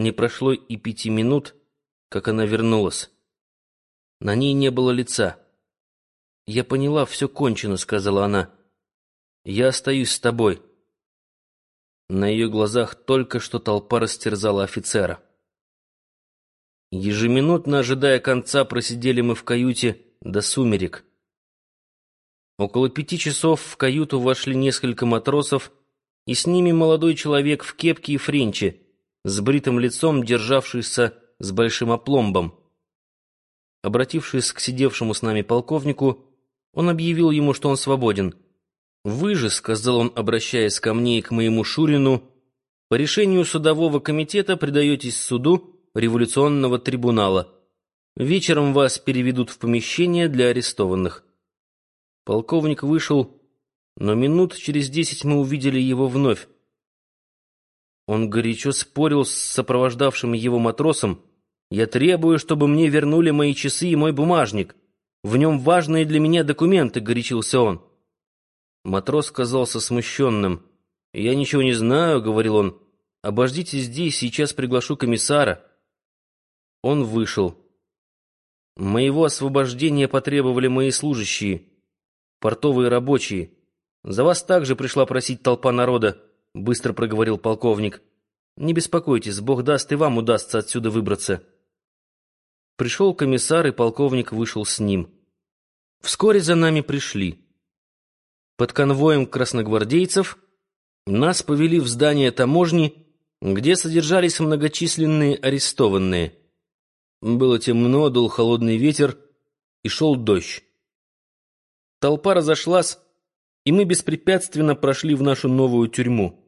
Не прошло и пяти минут, как она вернулась. На ней не было лица. «Я поняла, все кончено», — сказала она. «Я остаюсь с тобой». На ее глазах только что толпа растерзала офицера. Ежеминутно ожидая конца, просидели мы в каюте до сумерек. Около пяти часов в каюту вошли несколько матросов, и с ними молодой человек в кепке и френче, с бритым лицом, державшийся с большим опломбом. Обратившись к сидевшему с нами полковнику, он объявил ему, что он свободен. «Вы же», — сказал он, обращаясь ко мне и к моему Шурину, — «по решению судового комитета предаетесь суду революционного трибунала. Вечером вас переведут в помещение для арестованных». Полковник вышел, но минут через десять мы увидели его вновь. Он горячо спорил с сопровождавшим его матросом. «Я требую, чтобы мне вернули мои часы и мой бумажник. В нем важные для меня документы», — горячился он. Матрос казался смущенным. «Я ничего не знаю», — говорил он. «Обождите здесь, сейчас приглашу комиссара». Он вышел. Моего освобождения потребовали мои служащие, портовые рабочие. За вас также пришла просить толпа народа. — быстро проговорил полковник. «Не беспокойтесь, Бог даст, и вам удастся отсюда выбраться». Пришел комиссар, и полковник вышел с ним. Вскоре за нами пришли. Под конвоем красногвардейцев нас повели в здание таможни, где содержались многочисленные арестованные. Было темно, дул холодный ветер, и шел дождь. Толпа разошлась, и мы беспрепятственно прошли в нашу новую тюрьму.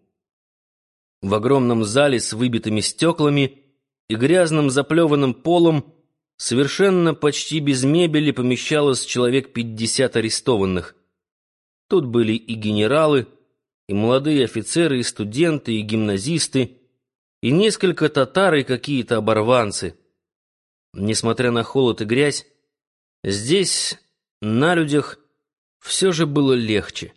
В огромном зале с выбитыми стеклами и грязным заплеванным полом совершенно почти без мебели помещалось человек пятьдесят арестованных. Тут были и генералы, и молодые офицеры, и студенты, и гимназисты, и несколько татар и какие-то оборванцы. Несмотря на холод и грязь, здесь, на людях, все же было легче.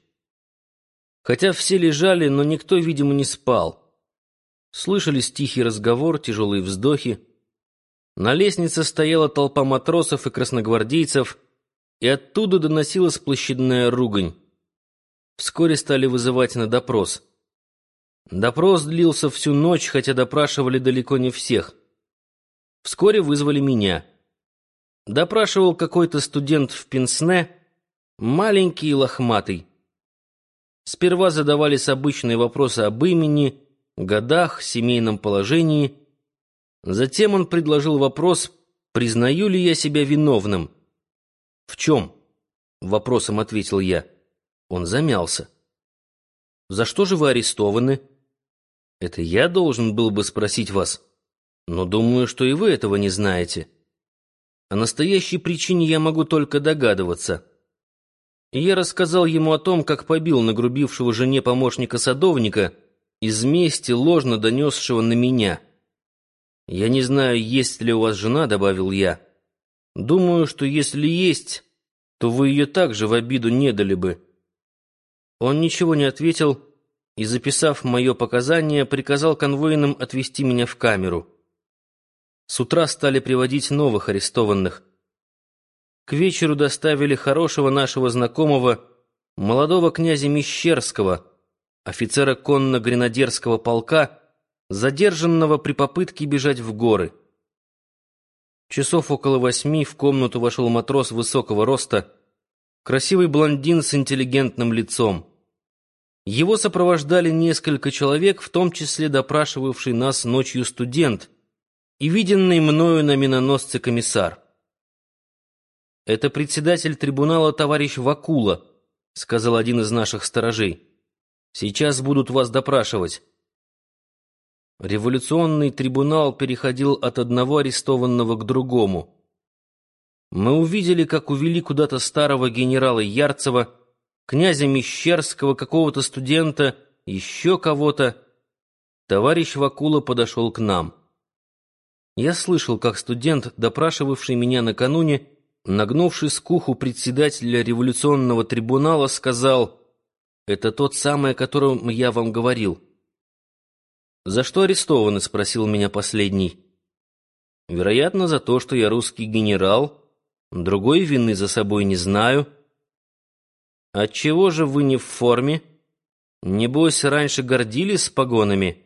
Хотя все лежали, но никто, видимо, не спал. Слышались тихий разговор, тяжелые вздохи. На лестнице стояла толпа матросов и красногвардейцев, и оттуда доносилась площадная ругань. Вскоре стали вызывать на допрос. Допрос длился всю ночь, хотя допрашивали далеко не всех. Вскоре вызвали меня. Допрашивал какой-то студент в Пенсне, маленький и лохматый. Сперва задавались обычные вопросы об имени, годах, семейном положении. Затем он предложил вопрос, признаю ли я себя виновным. «В чем?» — вопросом ответил я. Он замялся. «За что же вы арестованы?» «Это я должен был бы спросить вас, но думаю, что и вы этого не знаете. О настоящей причине я могу только догадываться». И я рассказал ему о том, как побил нагрубившего жене помощника садовника — из мести, ложно донесшего на меня. «Я не знаю, есть ли у вас жена», — добавил я. «Думаю, что если есть, то вы ее также в обиду не дали бы». Он ничего не ответил и, записав мое показание, приказал конвойным отвезти меня в камеру. С утра стали приводить новых арестованных. К вечеру доставили хорошего нашего знакомого, молодого князя Мещерского, офицера конно-гренадерского полка, задержанного при попытке бежать в горы. Часов около восьми в комнату вошел матрос высокого роста, красивый блондин с интеллигентным лицом. Его сопровождали несколько человек, в том числе допрашивавший нас ночью студент и виденный мною на миноносце комиссар. «Это председатель трибунала товарищ Вакула», — сказал один из наших сторожей. Сейчас будут вас допрашивать. Революционный трибунал переходил от одного арестованного к другому. Мы увидели, как увели куда-то старого генерала Ярцева, князя Мещерского, какого-то студента, еще кого-то. Товарищ Вакула подошел к нам. Я слышал, как студент, допрашивавший меня накануне, нагнувшись к уху председателя революционного трибунала, сказал — это тот самый, о котором я вам говорил. «За что арестованы?» — спросил меня последний. «Вероятно, за то, что я русский генерал. Другой вины за собой не знаю». «Отчего же вы не в форме? Небось, раньше гордились погонами?»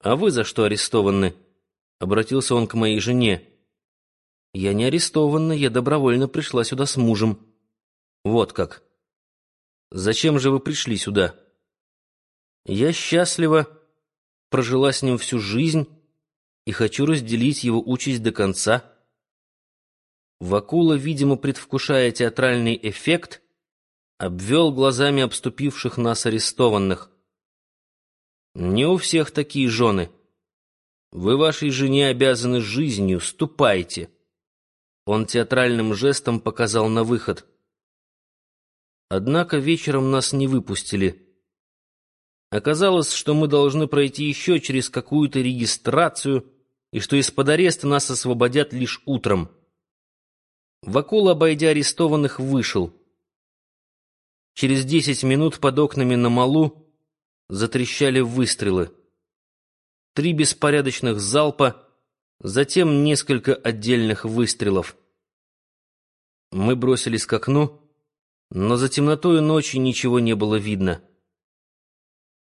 «А вы за что арестованы?» — обратился он к моей жене. «Я не арестована, я добровольно пришла сюда с мужем». «Вот как. Зачем же вы пришли сюда?» «Я счастлива, прожила с ним всю жизнь и хочу разделить его участь до конца». Вакула, видимо, предвкушая театральный эффект, обвел глазами обступивших нас арестованных. Не у всех такие жены. Вы вашей жене обязаны жизнью, ступайте. Он театральным жестом показал на выход. Однако вечером нас не выпустили. Оказалось, что мы должны пройти еще через какую-то регистрацию и что из-под ареста нас освободят лишь утром. Вакул, обойдя арестованных, вышел. Через десять минут под окнами на малу затрещали выстрелы. Три беспорядочных залпа, затем несколько отдельных выстрелов. Мы бросились к окну, но за темнотою ночи ничего не было видно.